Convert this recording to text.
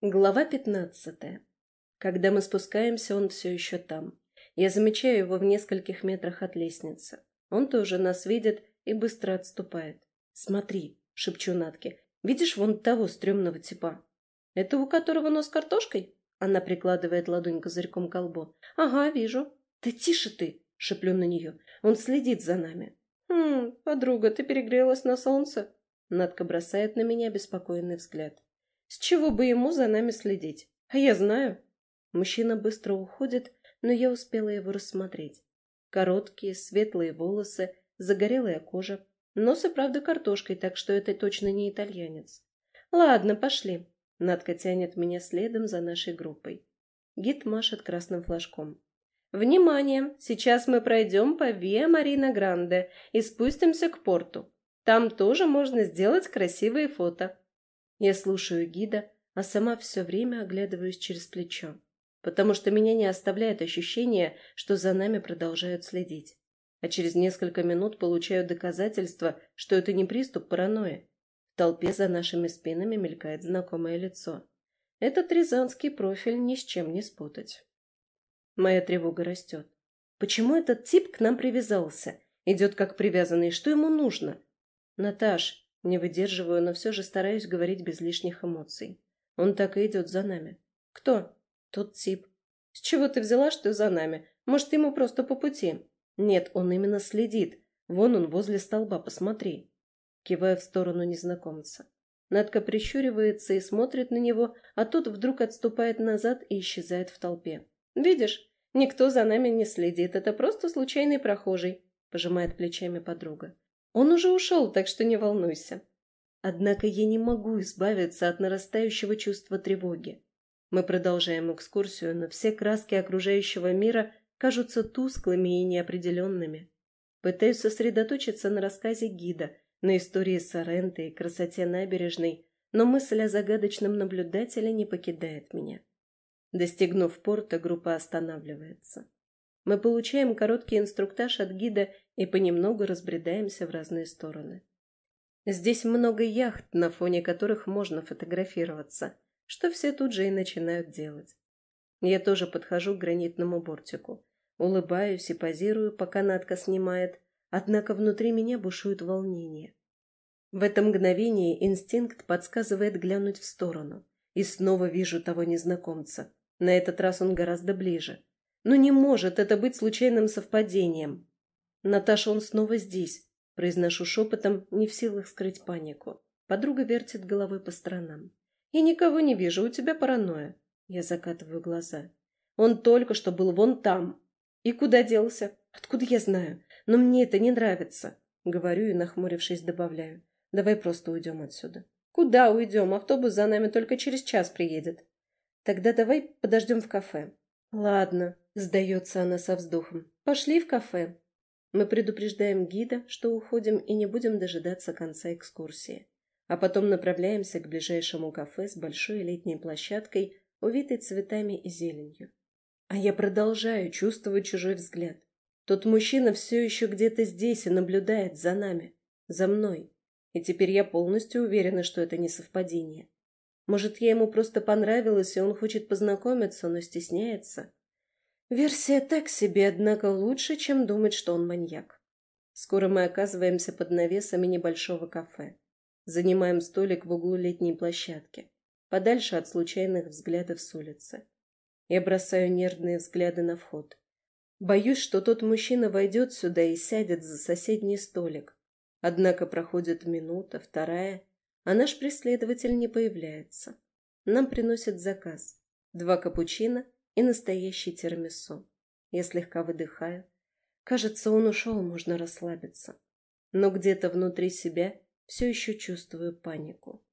Глава пятнадцатая. Когда мы спускаемся, он все еще там. Я замечаю его в нескольких метрах от лестницы. Он тоже нас видит и быстро отступает. «Смотри», — шепчу Натке, — «видишь вон того стрёмного типа?» «Это у которого нос картошкой?» Она прикладывает ладонь козырьком к колбу. «Ага, вижу». «Да тише ты!» — шеплю на нее. «Он следит за нами». «Хм, подруга, ты перегрелась на солнце?» Надка бросает на меня беспокойный взгляд. С чего бы ему за нами следить? А я знаю. Мужчина быстро уходит, но я успела его рассмотреть. Короткие, светлые волосы, загорелая кожа. Нос и правда картошкой, так что это точно не итальянец. Ладно, пошли. Надка тянет меня следом за нашей группой. Гид машет красным флажком. «Внимание! Сейчас мы пройдем по Виа Марина Гранде и спустимся к порту. Там тоже можно сделать красивые фото. Я слушаю гида, а сама все время оглядываюсь через плечо, потому что меня не оставляет ощущение, что за нами продолжают следить. А через несколько минут получаю доказательство, что это не приступ паранойи. В толпе за нашими спинами мелькает знакомое лицо. Этот рязанский профиль ни с чем не спутать. Моя тревога растет. Почему этот тип к нам привязался? Идет как привязанный. Что ему нужно? Наташ, не выдерживаю, но все же стараюсь говорить без лишних эмоций. Он так и идет за нами. Кто? Тот тип. С чего ты взяла, что за нами? Может, ему просто по пути? Нет, он именно следит. Вон он возле столба, посмотри. Кивая в сторону незнакомца. Надка прищуривается и смотрит на него, а тот вдруг отступает назад и исчезает в толпе. «Видишь, никто за нами не следит, это просто случайный прохожий», – пожимает плечами подруга. Он уже ушел, так что не волнуйся. Однако я не могу избавиться от нарастающего чувства тревоги. Мы продолжаем экскурсию, но все краски окружающего мира кажутся тусклыми и неопределенными. Пытаюсь сосредоточиться на рассказе гида, на истории Соренты и красоте набережной, но мысль о загадочном наблюдателе не покидает меня. Достигнув порта, группа останавливается. Мы получаем короткий инструктаж от гида и понемногу разбредаемся в разные стороны. Здесь много яхт, на фоне которых можно фотографироваться, что все тут же и начинают делать. Я тоже подхожу к гранитному бортику, улыбаюсь и позирую, пока Надка снимает, однако внутри меня бушует волнение. В это мгновение инстинкт подсказывает глянуть в сторону, и снова вижу того незнакомца. На этот раз он гораздо ближе. Но не может это быть случайным совпадением. Наташа, он снова здесь. Произношу шепотом, не в силах скрыть панику. Подруга вертит головой по сторонам. «Я никого не вижу, у тебя паранойя». Я закатываю глаза. «Он только что был вон там». «И куда делся?» «Откуда я знаю? Но мне это не нравится». Говорю и, нахмурившись, добавляю. «Давай просто уйдем отсюда». «Куда уйдем? Автобус за нами только через час приедет». «Тогда давай подождем в кафе». «Ладно», — сдается она со вздохом. «Пошли в кафе». Мы предупреждаем гида, что уходим и не будем дожидаться конца экскурсии. А потом направляемся к ближайшему кафе с большой летней площадкой, увитой цветами и зеленью. А я продолжаю чувствовать чужой взгляд. Тот мужчина все еще где-то здесь и наблюдает за нами, за мной. И теперь я полностью уверена, что это не совпадение. Может, я ему просто понравилась, и он хочет познакомиться, но стесняется? Версия так себе, однако лучше, чем думать, что он маньяк. Скоро мы оказываемся под навесами небольшого кафе. Занимаем столик в углу летней площадки, подальше от случайных взглядов с улицы. Я бросаю нервные взгляды на вход. Боюсь, что тот мужчина войдет сюда и сядет за соседний столик. Однако проходит минута, вторая, а наш преследователь не появляется. Нам приносят заказ. Два капучино и настоящий термису. Я слегка выдыхаю. Кажется, он ушел, можно расслабиться. Но где-то внутри себя все еще чувствую панику.